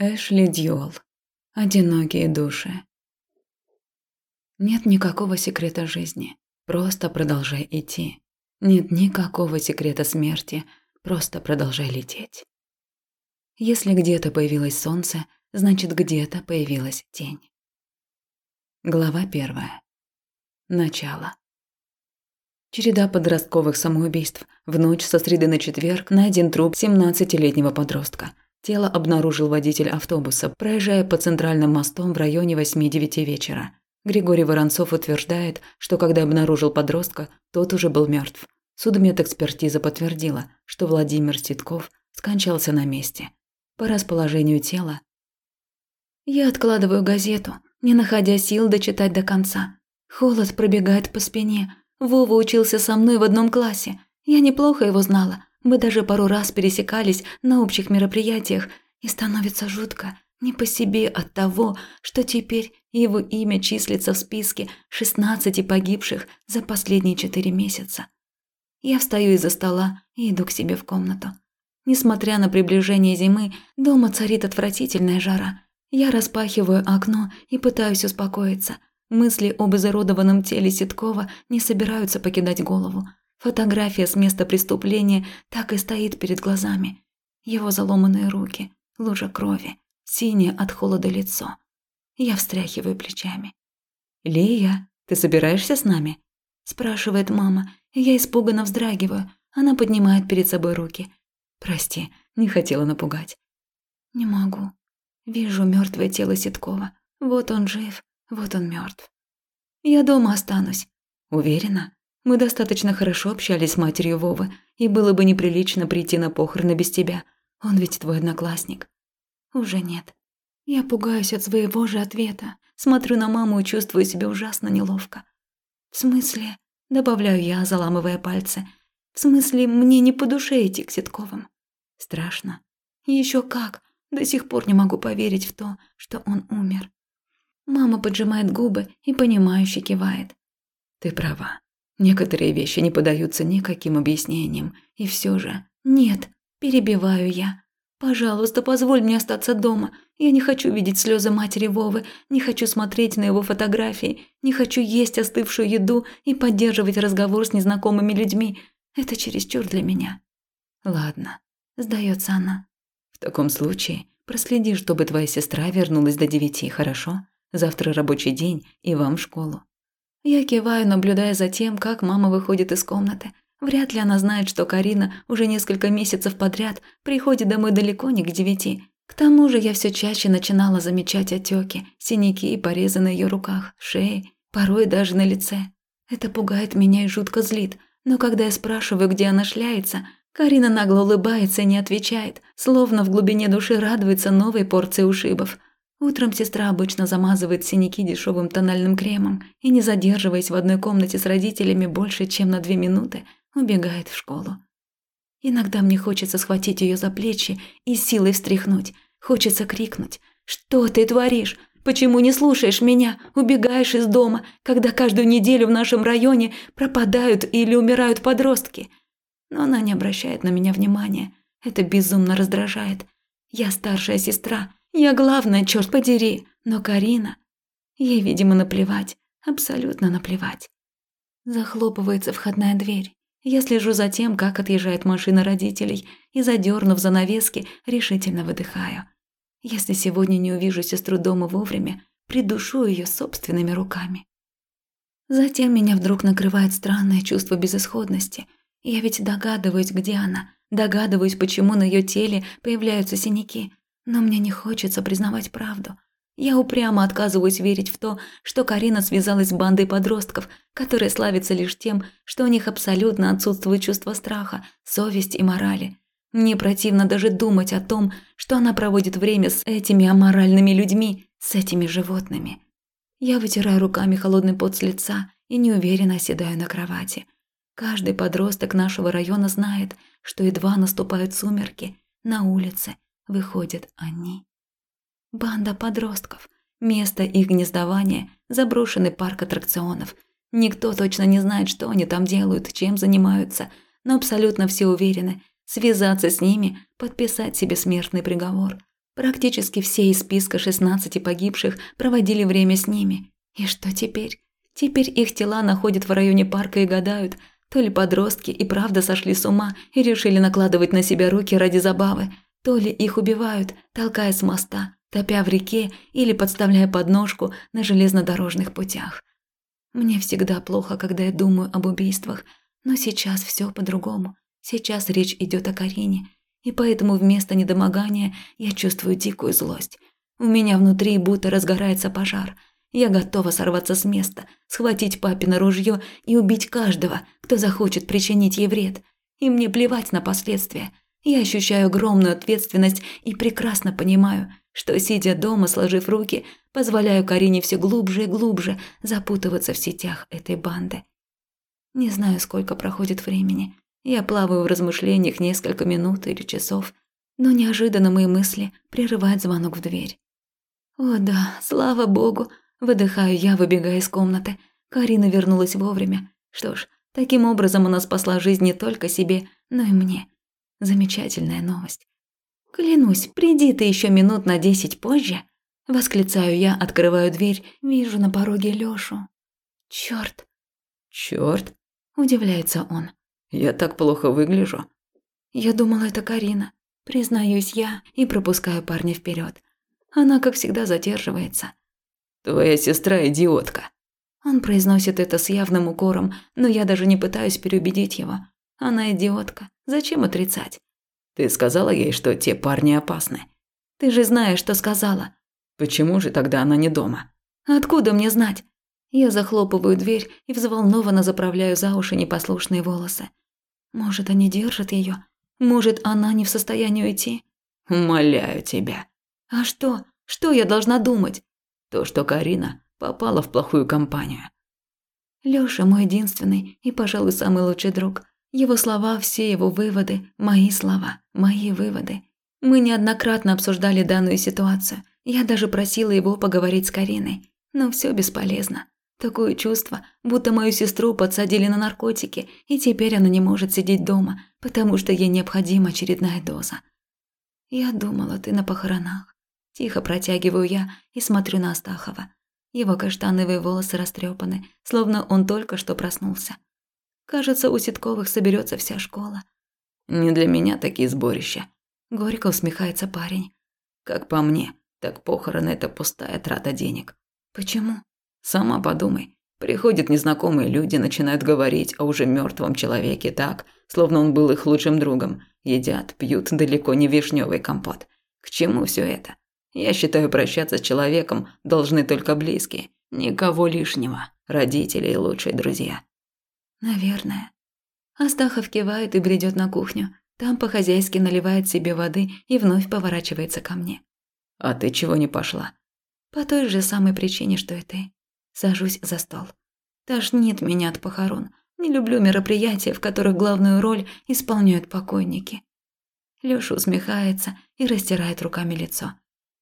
Эшли Дьюэлл. Одинокие души. Нет никакого секрета жизни. Просто продолжай идти. Нет никакого секрета смерти. Просто продолжай лететь. Если где-то появилось солнце, значит где-то появилась тень. Глава первая. Начало. Череда подростковых самоубийств. В ночь со среды на четверг найден труп 17-летнего подростка – Тело обнаружил водитель автобуса, проезжая по центральным мостом в районе 8-9 вечера. Григорий Воронцов утверждает, что когда обнаружил подростка, тот уже был мертв. Судмедэкспертиза подтвердила, что Владимир Ситков скончался на месте. По расположению тела. Я откладываю газету, не находя сил дочитать до конца. Холод пробегает по спине. Вова учился со мной в одном классе. Я неплохо его знала, мы даже пару раз пересекались на общих мероприятиях, и становится жутко не по себе от того, что теперь его имя числится в списке 16 погибших за последние четыре месяца. Я встаю из-за стола и иду к себе в комнату. Несмотря на приближение зимы, дома царит отвратительная жара. Я распахиваю окно и пытаюсь успокоиться. Мысли об изуродованном теле Ситкова не собираются покидать голову. Фотография с места преступления так и стоит перед глазами. Его заломанные руки, лужа крови, синее от холода лицо. Я встряхиваю плечами. «Лия, ты собираешься с нами?» спрашивает мама, я испуганно вздрагиваю. Она поднимает перед собой руки. «Прости, не хотела напугать». «Не могу. Вижу мертвое тело Ситкова. Вот он жив, вот он мертв. Я дома останусь. Уверена?» Мы достаточно хорошо общались с матерью Вовы, и было бы неприлично прийти на похороны без тебя. Он ведь твой одноклассник. Уже нет. Я пугаюсь от своего же ответа. Смотрю на маму и чувствую себя ужасно неловко. В смысле, добавляю я, заламывая пальцы. В смысле, мне не по душе идти к Ситковым. Страшно. Еще как. До сих пор не могу поверить в то, что он умер. Мама поджимает губы и понимающе кивает. Ты права. Некоторые вещи не поддаются никаким объяснениям, и все же... Нет, перебиваю я. Пожалуйста, позволь мне остаться дома. Я не хочу видеть слезы матери Вовы, не хочу смотреть на его фотографии, не хочу есть остывшую еду и поддерживать разговор с незнакомыми людьми. Это чересчур для меня. Ладно, сдается она. В таком случае проследи, чтобы твоя сестра вернулась до девяти, хорошо? Завтра рабочий день и вам в школу. Я киваю, наблюдая за тем, как мама выходит из комнаты. Вряд ли она знает, что Карина уже несколько месяцев подряд приходит домой далеко не к девяти. К тому же я все чаще начинала замечать отеки, синяки и порезы на ее руках, шее, порой даже на лице. Это пугает меня и жутко злит, но когда я спрашиваю, где она шляется, Карина нагло улыбается и не отвечает, словно в глубине души радуется новой порции ушибов – Утром сестра обычно замазывает синяки дешевым тональным кремом и, не задерживаясь в одной комнате с родителями больше, чем на две минуты, убегает в школу. Иногда мне хочется схватить ее за плечи и силой встряхнуть. Хочется крикнуть «Что ты творишь? Почему не слушаешь меня? Убегаешь из дома, когда каждую неделю в нашем районе пропадают или умирают подростки?» Но она не обращает на меня внимания. Это безумно раздражает. Я старшая сестра – я главная, черт подери, но Карина... Ей, видимо, наплевать, абсолютно наплевать. Захлопывается входная дверь. Я слежу за тем, как отъезжает машина родителей, и, задернув занавески, решительно выдыхаю. Если сегодня не увижу сестру дома вовремя, придушу ее собственными руками. Затем меня вдруг накрывает странное чувство безысходности. Я ведь догадываюсь, где она, догадываюсь, почему на ее теле появляются синяки, но мне не хочется признавать правду. Я упрямо отказываюсь верить в то, что Карина связалась с бандой подростков, которые славятся лишь тем, что у них абсолютно отсутствует чувство страха, совесть и морали. Мне противно даже думать о том, что она проводит время с этими аморальными людьми, с этими животными. Я вытираю руками холодный пот с лица и неуверенно оседаю на кровати. Каждый подросток нашего района знает, что едва наступают сумерки, на улице – выходят они. Банда подростков. Место их гнездования – заброшенный парк аттракционов. Никто точно не знает, что они там делают, чем занимаются, но абсолютно все уверены – связаться с ними, подписать себе смертный приговор. Практически все из списка 16 погибших проводили время с ними. И что теперь? Теперь их тела находят в районе парка и гадают, то ли подростки и правда сошли с ума и решили накладывать на себя руки ради забавы, то ли их убивают, толкая с моста, топя в реке или подставляя подножку на железнодорожных путях. Мне всегда плохо, когда я думаю об убийствах, но сейчас все по-другому. Сейчас речь идет о Карине, и поэтому вместо недомогания я чувствую дикую злость. У меня внутри будто разгорается пожар. Я готова сорваться с места, схватить папино ружье и убить каждого, кто захочет причинить ей вред. И мне плевать на последствия. Я ощущаю огромную ответственность и прекрасно понимаю, что, сидя дома, сложив руки, позволяю Карине все глубже и глубже запутываться в сетях этой банды. Не знаю, сколько проходит времени, я плаваю в размышлениях несколько минут или часов, но неожиданно мои мысли прерывает звонок в дверь. «О да, слава богу!» – выдыхаю я, выбегая из комнаты. Карина вернулась вовремя. Что ж, таким образом она спасла жизнь не только себе, но и мне. Замечательная новость. «Клянусь, приди ты еще минут на десять позже!» Восклицаю я, открываю дверь, вижу на пороге Лёшу. «Чёрт!» «Чёрт?» – удивляется он. Я так плохо выгляжу. Я думала, это Карина. Признаюсь я и пропускаю парня вперед. Она, как всегда, задерживается. Твоя сестра идиотка. Он произносит это с явным укором, но я даже не пытаюсь переубедить его. Она идиотка. Зачем отрицать? Ты сказала ей, что те парни опасны. Ты же знаешь, что сказала. Почему же тогда она не дома? Откуда мне знать? Я захлопываю дверь и взволнованно заправляю за уши непослушные волосы. Может, они держат ее? Может, она не в состоянии уйти? Умоляю тебя. А что? Что я должна думать? То, что Карина попала в плохую компанию. Лёша мой единственный и, пожалуй, самый лучший друг. Его слова, все его выводы, мои слова, мои выводы. Мы неоднократно обсуждали данную ситуацию. Я даже просила его поговорить с Кариной, но все бесполезно. Такое чувство, будто мою сестру подсадили на наркотики, и теперь она не может сидеть дома, потому что ей необходима очередная доза. Я думала, ты на похоронах. Тихо протягиваю я и смотрю на Астахова. Его каштановые волосы растрепаны, словно он только что проснулся. Кажется, у Ситковых соберется вся школа. Не для меня такие сборища. Горько усмехается парень. Как по мне, так похороны – это пустая трата денег. Почему? Сама подумай. Приходят незнакомые люди, начинают говорить о уже мертвом человеке так, словно он был их лучшим другом. Едят, пьют далеко не вишневый компот. К чему все это? Я считаю, прощаться с человеком должны только близкие. Никого лишнего. Родители и лучшие друзья. Наверное. Астахов кивает и бредет на кухню. Там по-хозяйски наливает себе воды и вновь поворачивается ко мне. А ты чего не пошла? По той же самой причине, что и ты. Сажусь за стол. Тошнит меня от похорон. Не люблю мероприятия, в которых главную роль исполняют покойники. Лёша усмехается и растирает руками лицо.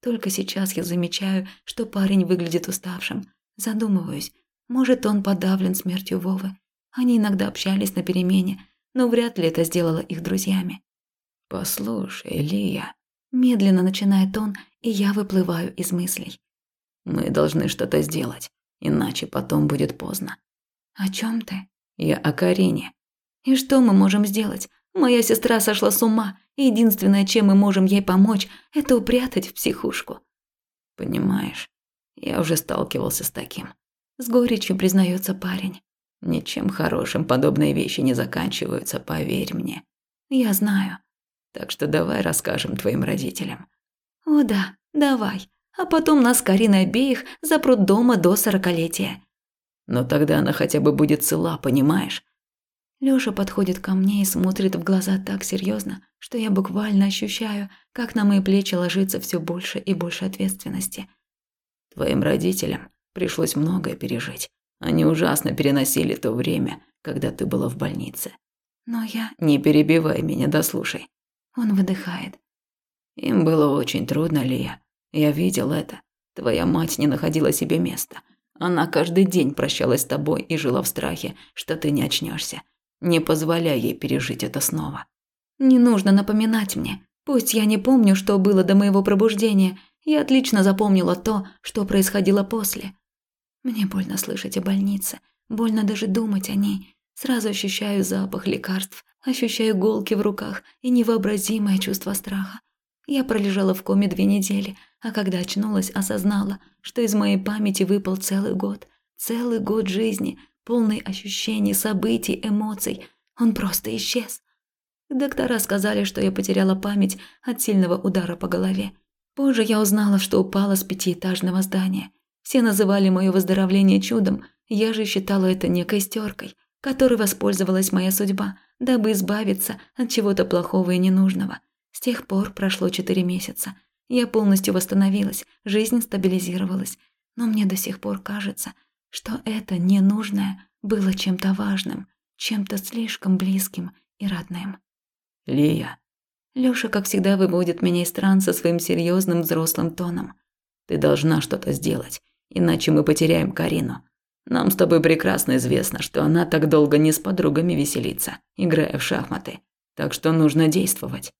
Только сейчас я замечаю, что парень выглядит уставшим. Задумываюсь, может, он подавлен смертью Вовы. Они иногда общались на перемене, но вряд ли это сделало их друзьями. «Послушай, Лия», – медленно начинает он, и я выплываю из мыслей. «Мы должны что-то сделать иначе потом будет поздно. О чем ты? Я о Карине. И что мы можем сделать? Моя сестра сошла с ума, и единственное, чем мы можем ей помочь, это упрятать в психушку. Понимаешь, я уже сталкивался с таким. С горечью признается парень. Ничем хорошим подобные вещи не заканчиваются, поверь мне. Я знаю. Так что давай расскажем твоим родителям. О да, давай а потом нас Карина обеих запрут дома до сорокалетия. Но тогда она хотя бы будет цела, понимаешь? Лёша подходит ко мне и смотрит в глаза так серьезно, что я буквально ощущаю, как на мои плечи ложится все больше и больше ответственности. Твоим родителям пришлось многое пережить. Они ужасно переносили то время, когда ты была в больнице. Но я... Не перебивай меня, дослушай. Он выдыхает. Им было очень трудно, Лия. Я видел это. Твоя мать не находила себе места. Она каждый день прощалась с тобой и жила в страхе, что ты не очнешься. Не позволяй ей пережить это снова. Не нужно напоминать мне. Пусть я не помню, что было до моего пробуждения, я отлично запомнила то, что происходило после. Мне больно слышать о больнице, больно даже думать о ней. Сразу ощущаю запах лекарств, ощущаю иголки в руках и невообразимое чувство страха. Я пролежала в коме две недели, а когда очнулась, осознала, что из моей памяти выпал целый год. Целый год жизни, полный ощущений, событий, эмоций. Он просто исчез. Доктора сказали, что я потеряла память от сильного удара по голове. Позже я узнала, что упала с пятиэтажного здания. Все называли мое выздоровление чудом, я же считала это некой стеркой, которой воспользовалась моя судьба, дабы избавиться от чего-то плохого и ненужного. С тех пор прошло четыре месяца. Я полностью восстановилась, жизнь стабилизировалась. Но мне до сих пор кажется, что это ненужное было чем-то важным, чем-то слишком близким и родным. «Лия». Лёша, как всегда, выводит меня из транса своим серьезным взрослым тоном. «Ты должна что-то сделать, иначе мы потеряем Карину. Нам с тобой прекрасно известно, что она так долго не с подругами веселится, играя в шахматы. Так что нужно действовать.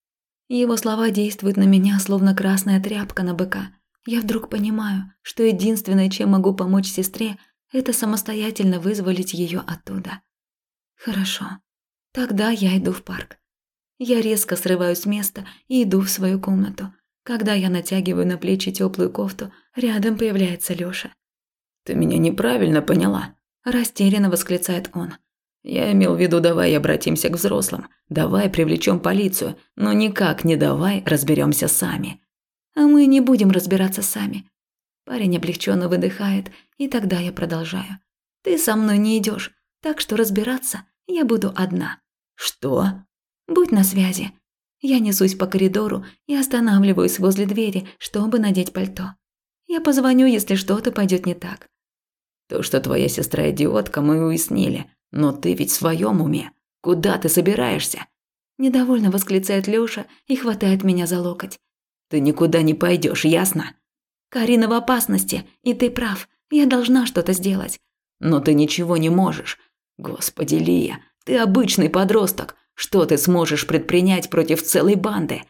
Его слова действуют на меня, словно красная тряпка на быка. Я вдруг понимаю, что единственное, чем могу помочь сестре, это самостоятельно вызволить ее оттуда. Хорошо. Тогда я иду в парк. Я резко срываюсь с места и иду в свою комнату. Когда я натягиваю на плечи теплую кофту, рядом появляется Лёша. «Ты меня неправильно поняла», – растерянно восклицает он. Я имел в виду, давай обратимся к взрослым, давай привлечем полицию, но никак не давай разберемся сами. А мы не будем разбираться сами. Парень облегченно выдыхает, и тогда я продолжаю. Ты со мной не идешь, так что разбираться я буду одна. Что? Будь на связи. Я несусь по коридору и останавливаюсь возле двери, чтобы надеть пальто. Я позвоню, если что-то пойдет не так. То, что твоя сестра идиотка, мы уяснили. Но ты ведь в своем уме. Куда ты собираешься? Недовольно восклицает Лёша и хватает меня за локоть. Ты никуда не пойдешь, ясно? Карина в опасности, и ты прав. Я должна что-то сделать. Но ты ничего не можешь. Господи, Лия, ты обычный подросток. Что ты сможешь предпринять против целой банды?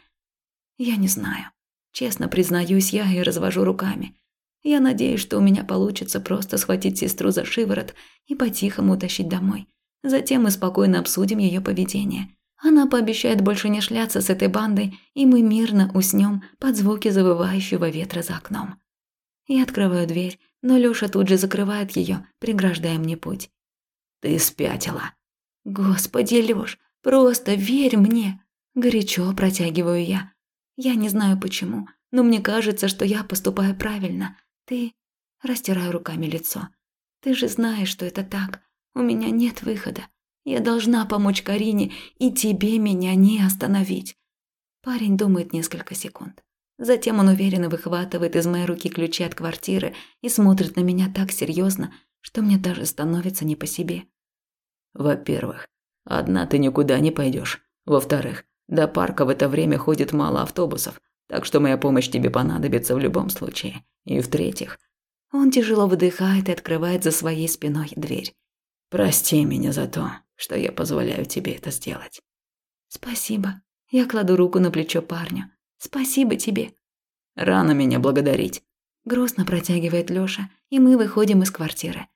Я не знаю. Честно признаюсь я и развожу руками. Я надеюсь, что у меня получится просто схватить сестру за шиворот и по-тихому утащить домой. Затем мы спокойно обсудим ее поведение. Она пообещает больше не шляться с этой бандой, и мы мирно уснем под звуки завывающего ветра за окном. Я открываю дверь, но Лёша тут же закрывает ее, преграждая мне путь. «Ты спятила». «Господи, Лёш, просто верь мне!» Горячо протягиваю я. Я не знаю почему, но мне кажется, что я поступаю правильно. Ты... Растираю руками лицо. Ты же знаешь, что это так. У меня нет выхода. Я должна помочь Карине, и тебе меня не остановить. Парень думает несколько секунд. Затем он уверенно выхватывает из моей руки ключи от квартиры и смотрит на меня так серьезно, что мне даже становится не по себе. Во-первых, одна ты никуда не пойдешь. Во-вторых, до парка в это время ходит мало автобусов, так что моя помощь тебе понадобится в любом случае. И в-третьих, он тяжело выдыхает и открывает за своей спиной дверь. Прости меня за то, что я позволяю тебе это сделать. Спасибо. Я кладу руку на плечо парню. Спасибо тебе. Рано меня благодарить. Грустно протягивает Лёша, и мы выходим из квартиры.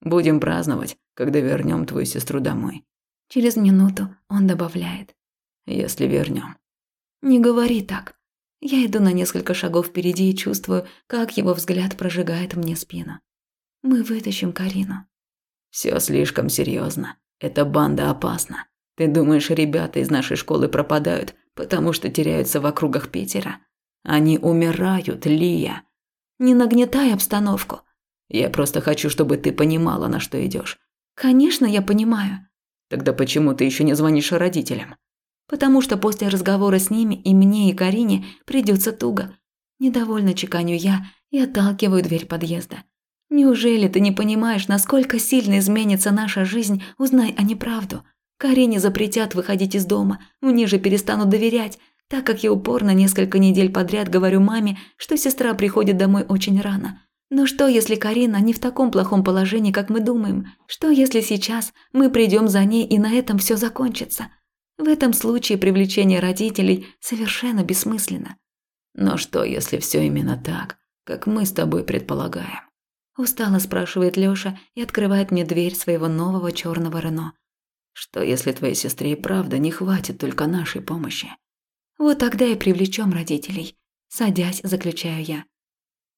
Будем праздновать, когда вернем твою сестру домой. Через минуту он добавляет. Если вернем. Не говори так. Я иду на несколько шагов впереди и чувствую, как его взгляд прожигает мне спину. Мы вытащим Карину. Все слишком серьезно. Эта банда опасна. Ты думаешь, ребята из нашей школы пропадают, потому что теряются в округах Питера? Они умирают, Лия. Не нагнетай обстановку. Я просто хочу, чтобы ты понимала, на что идешь. Конечно, я понимаю. Тогда почему ты еще не звонишь родителям? потому что после разговора с ними и мне, и Карине придется туго. Недовольно чеканю я и отталкиваю дверь подъезда. Неужели ты не понимаешь, насколько сильно изменится наша жизнь, узнай они правду? Карине запретят выходить из дома, мне же перестанут доверять, так как я упорно несколько недель подряд говорю маме, что сестра приходит домой очень рано. Но что, если Карина не в таком плохом положении, как мы думаем? Что, если сейчас мы придем за ней и на этом все закончится? В этом случае привлечение родителей совершенно бессмысленно. Но что, если все именно так, как мы с тобой предполагаем? Устало спрашивает Лёша и открывает мне дверь своего нового черного Рено. Что, если твоей сестре и правда не хватит только нашей помощи? Вот тогда и привлечем родителей. Садясь, заключаю я.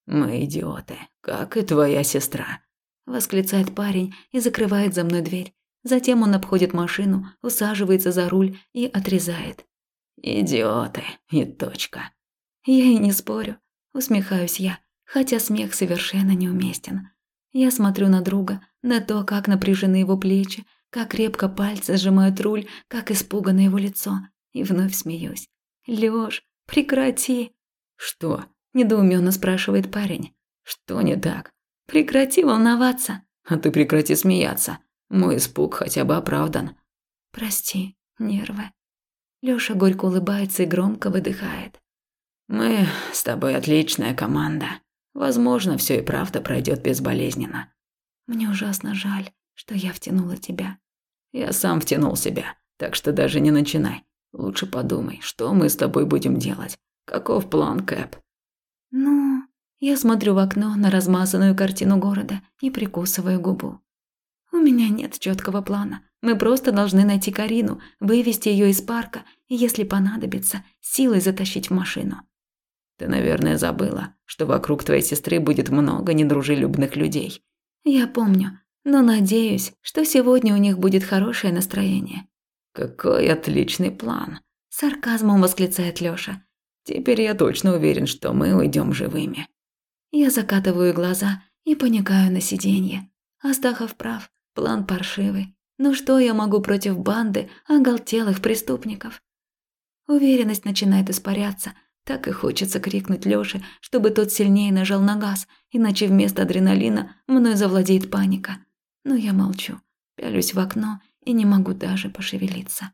Мы идиоты, как и твоя сестра. Восклицает парень и закрывает за мной дверь. Затем он обходит машину, усаживается за руль и отрезает. Идиоты, и точка. Я и не спорю, усмехаюсь я, хотя смех совершенно неуместен. Я смотрю на друга, на то, как напряжены его плечи, как крепко пальцы сжимают руль, как испугано его лицо, и вновь смеюсь. «Лёш, прекрати!» «Что?» – недоуменно спрашивает парень. «Что не так?» «Прекрати волноваться!» «А ты прекрати смеяться. Мой испуг хотя бы оправдан». «Прости, нервы». Лёша горько улыбается и громко выдыхает. «Мы с тобой отличная команда. Возможно, все и правда пройдет безболезненно». «Мне ужасно жаль, что я втянула тебя». «Я сам втянул себя, так что даже не начинай. Лучше подумай, что мы с тобой будем делать. Каков план, Кэп?» «Ну...» Я смотрю в окно на размазанную картину города и прикусываю губу. У меня нет четкого плана. Мы просто должны найти Карину, вывести ее из парка и, если понадобится, силой затащить в машину. Ты, наверное, забыла, что вокруг твоей сестры будет много недружелюбных людей. Я помню, но надеюсь, что сегодня у них будет хорошее настроение. Какой отличный план, сарказмом восклицает Лёша. Теперь я точно уверен, что мы уйдем живыми. Я закатываю глаза и поникаю на сиденье. Астахов прав, план паршивый. Ну что я могу против банды оголтелых преступников? Уверенность начинает испаряться, так и хочется крикнуть Лёше, чтобы тот сильнее нажал на газ, иначе вместо адреналина мной завладеет паника. Но я молчу, пялюсь в окно и не могу даже пошевелиться.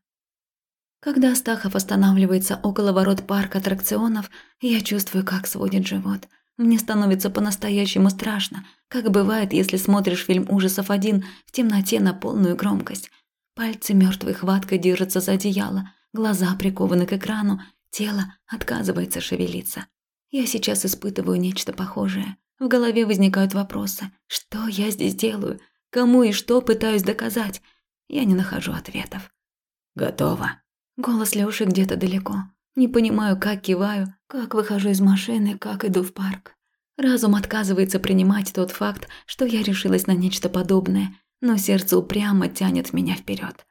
Когда Астахов останавливается около ворот парка аттракционов, я чувствую, как сводит живот. Мне становится по-настоящему страшно, как бывает, если смотришь фильм ужасов один в темноте на полную громкость. Пальцы мертвой хваткой держатся за одеяло, глаза прикованы к экрану, Тело отказывается шевелиться. Я сейчас испытываю нечто похожее. В голове возникают вопросы. Что я здесь делаю? Кому и что пытаюсь доказать? Я не нахожу ответов. Готово. Голос Лёши где-то далеко. Не понимаю, как киваю, как выхожу из машины, как иду в парк. Разум отказывается принимать тот факт, что я решилась на нечто подобное, но сердце упрямо тянет меня вперед.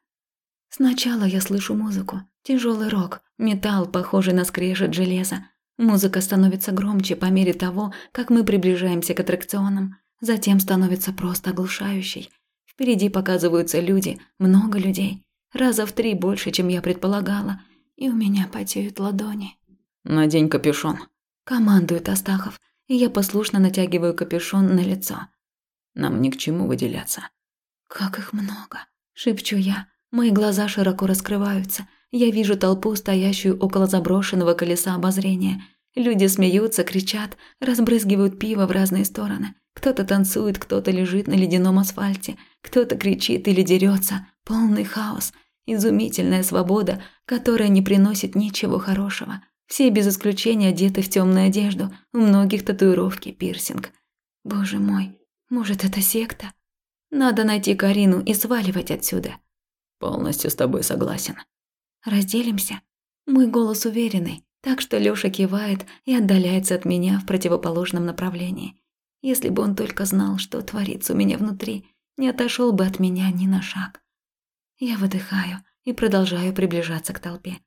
Сначала я слышу музыку, тяжелый рок, металл, похожий на скрежет железа. Музыка становится громче по мере того, как мы приближаемся к аттракционам. Затем становится просто оглушающей. Впереди показываются люди, много людей. Раза в три больше, чем я предполагала. И у меня потеют ладони. «Надень капюшон», – командует Астахов, и я послушно натягиваю капюшон на лицо. «Нам ни к чему выделяться». «Как их много», – шепчу я, Мои глаза широко раскрываются. Я вижу толпу, стоящую около заброшенного колеса обозрения. Люди смеются, кричат, разбрызгивают пиво в разные стороны. Кто-то танцует, кто-то лежит на ледяном асфальте, кто-то кричит или дерется. Полный хаос. Изумительная свобода, которая не приносит ничего хорошего. Все без исключения одеты в темную одежду, у многих татуировки, пирсинг. Боже мой, может это секта? Надо найти Карину и сваливать отсюда. Полностью с тобой согласен. Разделимся. Мой голос уверенный, так что Лёша кивает и отдаляется от меня в противоположном направлении. Если бы он только знал, что творится у меня внутри, не отошел бы от меня ни на шаг. Я выдыхаю и продолжаю приближаться к толпе.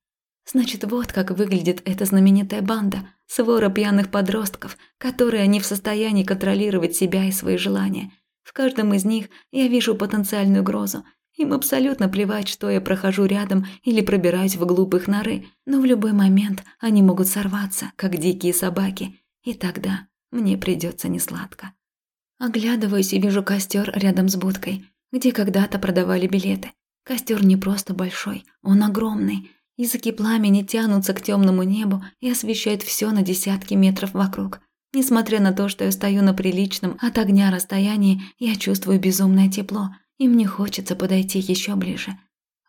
Значит, вот как выглядит эта знаменитая банда, свора пьяных подростков, которые не в состоянии контролировать себя и свои желания. В каждом из них я вижу потенциальную угрозу, им абсолютно плевать, что я прохожу рядом или пробираюсь в глупых норы, но в любой момент они могут сорваться, как дикие собаки, и тогда мне придется несладко. Оглядываюсь и вижу костер рядом с будкой, где когда-то продавали билеты. Костер не просто большой, он огромный. Языки пламени тянутся к темному небу и освещают все на десятки метров вокруг. Несмотря на то, что я стою на приличном от огня расстоянии, я чувствую безумное тепло – и мне хочется подойти еще ближе.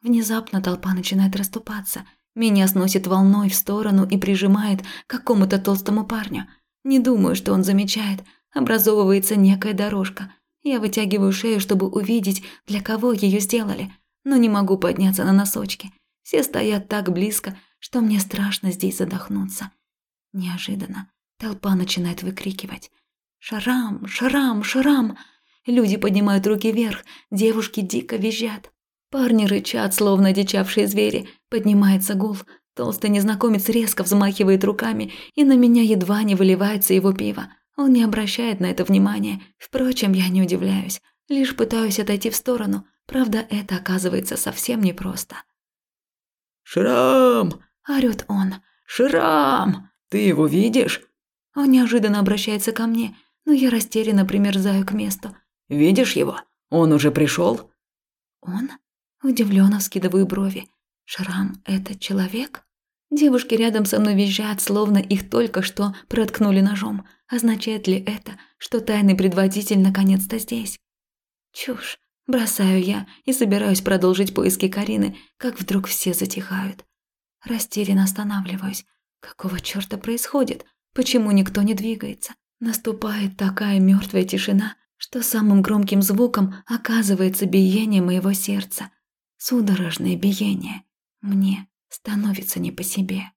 Внезапно толпа начинает расступаться. Меня сносит волной в сторону и прижимает к какому-то толстому парню. Не думаю, что он замечает. Образовывается некая дорожка. Я вытягиваю шею, чтобы увидеть, для кого ее сделали, но не могу подняться на носочки. Все стоят так близко, что мне страшно здесь задохнуться. Неожиданно толпа начинает выкрикивать. «Шарам! Шарам! Шарам!» Люди поднимают руки вверх, девушки дико визжат. Парни рычат, словно дичавшие звери. Поднимается гул. Толстый незнакомец резко взмахивает руками, и на меня едва не выливается его пиво. Он не обращает на это внимания. Впрочем, я не удивляюсь. Лишь пытаюсь отойти в сторону. Правда, это оказывается совсем непросто. «Шрам!» – орёт он. «Шрам! Ты его видишь?» Он неожиданно обращается ко мне, но я растерянно примерзаю к месту. «Видишь его? Он уже пришел? «Он?» Удивленно вскидываю брови. «Шрам – это человек?» Девушки рядом со мной визжат, словно их только что проткнули ножом. Означает ли это, что тайный предводитель наконец-то здесь? Чушь. Бросаю я и собираюсь продолжить поиски Карины, как вдруг все затихают. Растерянно останавливаюсь. Какого чёрта происходит? Почему никто не двигается? Наступает такая мёртвая тишина, что самым громким звуком оказывается биение моего сердца. Судорожное биение. Мне становится не по себе.